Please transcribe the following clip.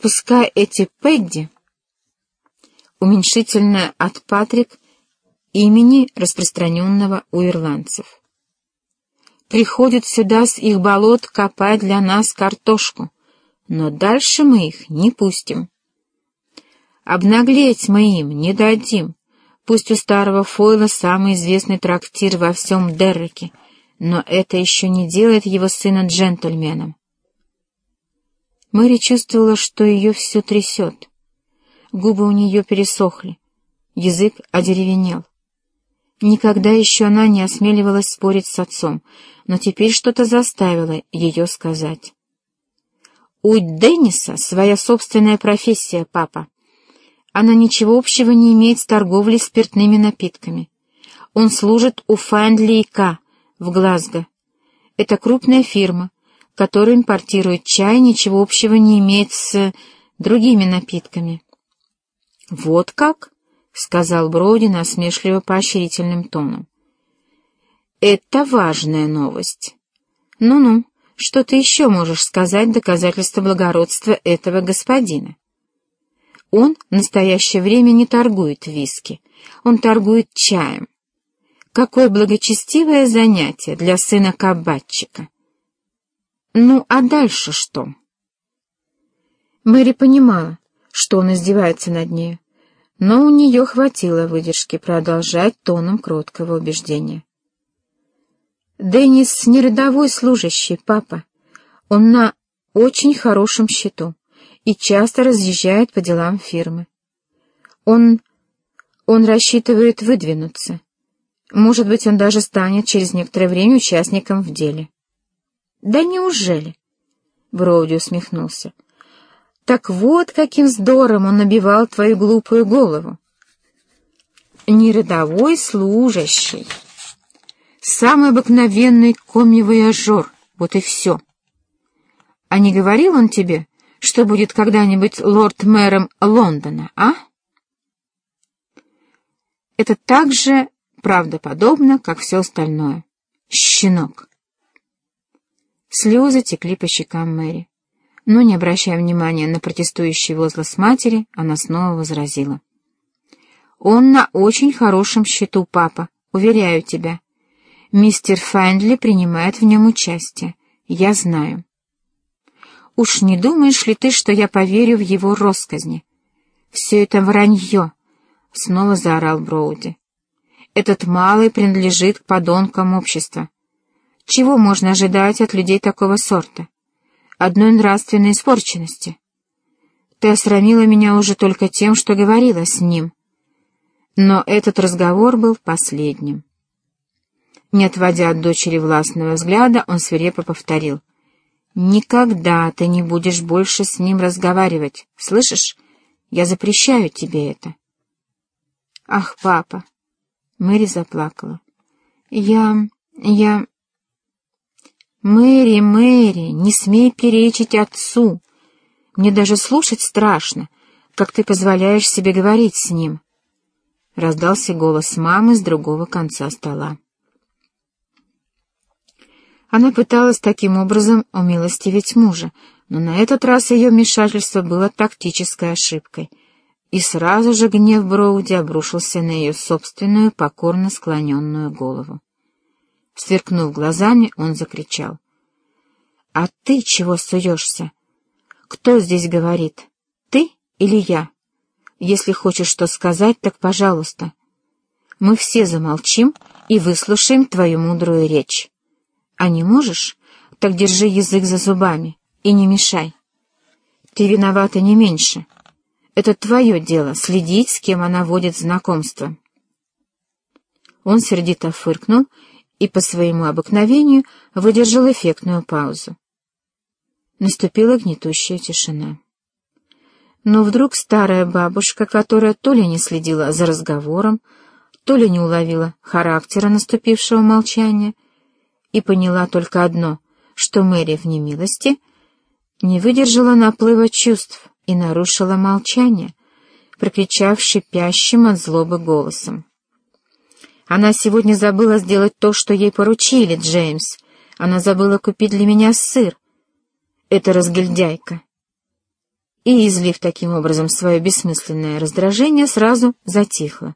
Пускай эти Пегги, уменьшительное от Патрик, имени, распространенного у ирландцев, приходят сюда с их болот копать для нас картошку, но дальше мы их не пустим. Обнаглеть мы им не дадим. Пусть у старого Фойла самый известный трактир во всем Дерреке, но это еще не делает его сына джентльменом. Мэри чувствовала, что ее все трясет. Губы у нее пересохли, язык одеревенел. Никогда еще она не осмеливалась спорить с отцом, но теперь что-то заставило ее сказать. «У Денниса своя собственная профессия, папа. Она ничего общего не имеет с торговлей спиртными напитками. Он служит у Файндли и К. в Глазго. Это крупная фирма, которая импортирует чай, ничего общего не имеет с другими напитками. «Вот как?» — сказал Броуди насмешливо поощрительным тоном. «Это важная новость. Ну-ну, что ты еще можешь сказать доказательство благородства этого господина?» Он в настоящее время не торгует виски, он торгует чаем. Какое благочестивое занятие для сына кабачика! Ну, а дальше что? Мэри понимала, что он издевается над ней, но у нее хватило выдержки продолжать тоном кроткого убеждения. «Деннис не рядовой служащий, папа. Он на очень хорошем счету и часто разъезжает по делам фирмы. Он... он рассчитывает выдвинуться. Может быть, он даже станет через некоторое время участником в деле». «Да неужели?» — Броуди усмехнулся. «Так вот, каким здором он набивал твою глупую голову!» «Не рядовой служащий, самый обыкновенный комивояжер, вот и все. А не говорил он тебе, что будет когда-нибудь лорд-мэром Лондона, а?» Это так же правдоподобно, как все остальное. Щенок. Слезы текли по щекам Мэри. Но, не обращая внимания на протестующий возглас матери, она снова возразила. «Он на очень хорошем счету, папа, уверяю тебя. Мистер Файндли принимает в нем участие. Я знаю». «Уж не думаешь ли ты, что я поверю в его росказни?» «Все это вранье!» — снова заорал Броуди. «Этот малый принадлежит к подонкам общества. Чего можно ожидать от людей такого сорта? Одной нравственной испорченности. Ты осрамила меня уже только тем, что говорила с ним. Но этот разговор был последним. Не отводя от дочери властного взгляда, он свирепо повторил. «Никогда ты не будешь больше с ним разговаривать, слышишь? Я запрещаю тебе это». «Ах, папа!» Мэри заплакала. «Я... я...» «Мэри, Мэри, не смей перечить отцу. Мне даже слушать страшно, как ты позволяешь себе говорить с ним». Раздался голос мамы с другого конца стола. Она пыталась таким образом умилостивить мужа, но на этот раз ее вмешательство было тактической ошибкой, и сразу же гнев Броуди обрушился на ее собственную покорно склоненную голову. Сверкнув глазами, он закричал. «А ты чего суешься? Кто здесь говорит? Ты или я? Если хочешь что сказать, так пожалуйста. Мы все замолчим и выслушаем твою мудрую речь. А не можешь? Так держи язык за зубами и не мешай. Ты виновата не меньше. Это твое дело — следить, с кем она водит знакомство». Он сердито фыркнул и по своему обыкновению выдержал эффектную паузу. Наступила гнетущая тишина. Но вдруг старая бабушка, которая то ли не следила за разговором, то ли не уловила характера наступившего молчания, и поняла только одно, что Мэри в немилости, не выдержала наплыва чувств и нарушила молчание, прокричав шипящим от злобы голосом. Она сегодня забыла сделать то, что ей поручили, Джеймс. Она забыла купить для меня сыр. Это разгильдяйка. и, излив таким образом свое бессмысленное раздражение, сразу затихла.